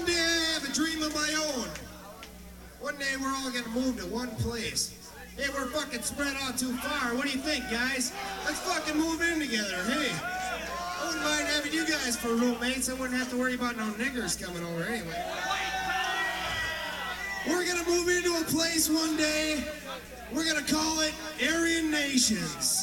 One day I have a dream of my own. One day we're all gonna move to one place. Hey, we're fucking spread out too far. What do you think, guys? Let's fucking move in together. Hey, I wouldn't mind having you guys for roommates. I wouldn't have to worry about no niggers coming over anyway. We're gonna move into a place one day. We're gonna call it Aryan Nations.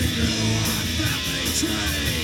rise and rise and